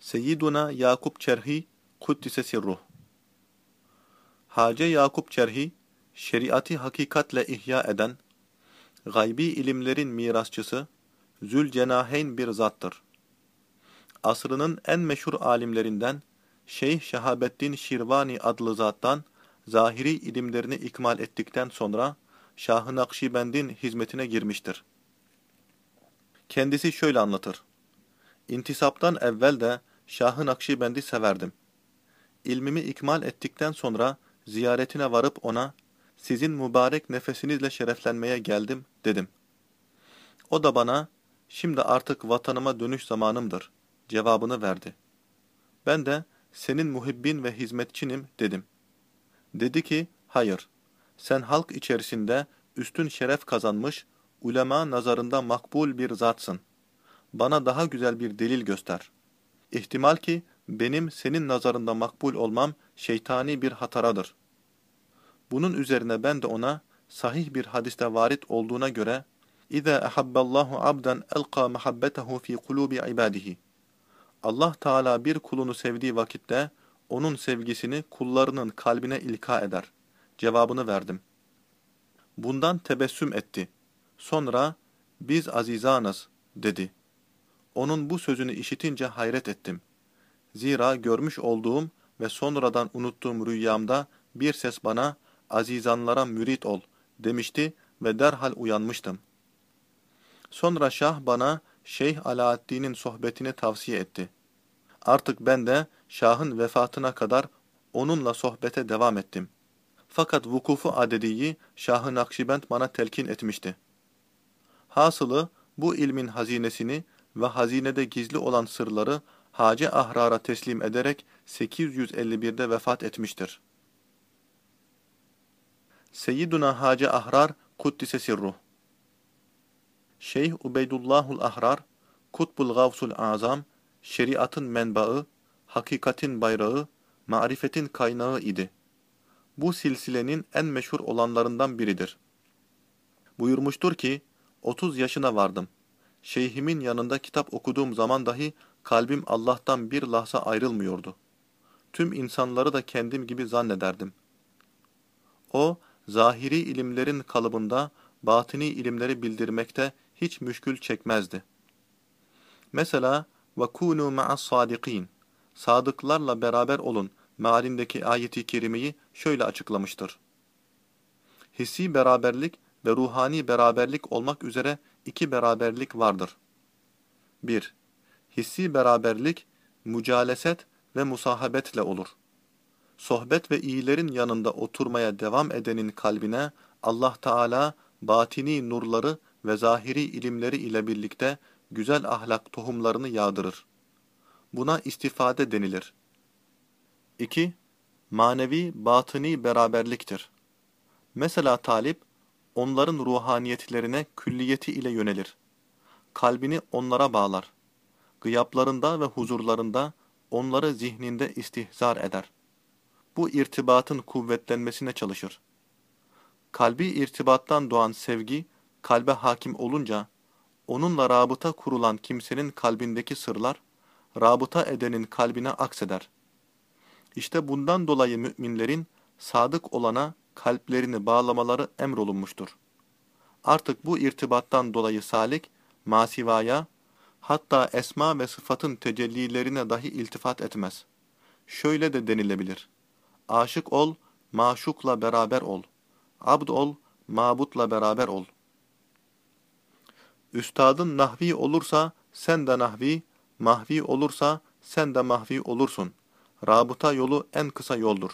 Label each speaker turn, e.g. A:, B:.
A: Seyyiduna Yakup Çerhi Kuddise Sirruh Hace Yakup Çerhi, şeriatı hakikatle ihya eden, gaybi ilimlerin mirasçısı, Zülcenaheyn bir zattır. Asrının en meşhur alimlerinden, Şeyh Şehabettin Şirvani adlı zattan, zahiri ilimlerini ikmal ettikten sonra, Şah-ı Nakşibend'in hizmetine girmiştir. Kendisi şöyle anlatır. İntisaptan evvel de Şah-ı Nakşibend'i severdim. İlmimi ikmal ettikten sonra ziyaretine varıp ona, sizin mübarek nefesinizle şereflenmeye geldim dedim. O da bana, şimdi artık vatanıma dönüş zamanımdır cevabını verdi. Ben de, senin muhibbin ve hizmetçinim dedim. Dedi ki, hayır, sen halk içerisinde üstün şeref kazanmış, ulema nazarında makbul bir zatsın. Bana daha güzel bir delil göster. İhtimal ki benim senin nazarında makbul olmam şeytani bir hataradır. Bunun üzerine ben de ona sahih bir hadiste varit olduğuna göre İza ahabballahu abdan elqa muhabbetehu fi kulubi ibadihi. Allah Teala bir kulunu sevdiği vakitte onun sevgisini kullarının kalbine ilka eder. Cevabını verdim. Bundan tebessüm etti. Sonra biz azizanız dedi. Onun bu sözünü işitince hayret ettim. Zira görmüş olduğum ve sonradan unuttuğum rüyamda bir ses bana azizanlara mürit ol demişti ve derhal uyanmıştım. Sonra Şah bana Şeyh Alaaddin'in sohbetini tavsiye etti. Artık ben de Şah'ın vefatına kadar onunla sohbete devam ettim. Fakat vukufu adediyi Şah-ı Nakşibend bana telkin etmişti. Hasılı bu ilmin hazinesini ve hazinede gizli olan sırları Hacı Ahrar'a teslim ederek 851'de vefat etmiştir. Seyyiduna Hacı Ahrar Kuddise Sirruh Şeyh Ubeydullahul Ahrar, Kutbul Gavsul Azam, şeriatın menbaı, hakikatin bayrağı, marifetin kaynağı idi. Bu silsilenin en meşhur olanlarından biridir. Buyurmuştur ki, 30 yaşına vardım. Şeyhimin yanında kitap okuduğum zaman dahi kalbim Allah'tan bir lahza ayrılmıyordu. Tüm insanları da kendim gibi zannederdim. O, zahiri ilimlerin kalıbında batini ilimleri bildirmekte hiç müşkül çekmezdi. Mesela وَكُونُوا مَعَ الصَّادِقِينَ Sadıklarla beraber olun mealindeki ayeti kerimeyi şöyle açıklamıştır. Hissi beraberlik ve ruhani beraberlik olmak üzere iki beraberlik vardır. 1. Hissi beraberlik, mücaleset ve musahabetle olur. Sohbet ve iyilerin yanında oturmaya devam edenin kalbine Allah Teala batini nurları ve zahiri ilimleri ile birlikte güzel ahlak tohumlarını yağdırır. Buna istifade denilir. 2. Manevi batıni beraberliktir. Mesela talip, onların ruhaniyetlerine külliyeti ile yönelir. Kalbini onlara bağlar. Gıyaplarında ve huzurlarında onları zihninde istihzar eder. Bu irtibatın kuvvetlenmesine çalışır. Kalbi irtibattan doğan sevgi, kalbe hakim olunca, onunla rabıta kurulan kimsenin kalbindeki sırlar, rabıta edenin kalbine akseder. İşte bundan dolayı müminlerin sadık olana kalplerini bağlamaları emrolunmuştur. Artık bu irtibattan dolayı salik, masivaya, hatta esma ve sıfatın tecellilerine dahi iltifat etmez. Şöyle de denilebilir. Aşık ol, maşukla beraber ol. Abd ol, mabutla beraber ol. Üstadın nahvi olursa sen de nahvi, mahvi olursa sen de mahvi olursun. Rabıta yolu en kısa yoldur.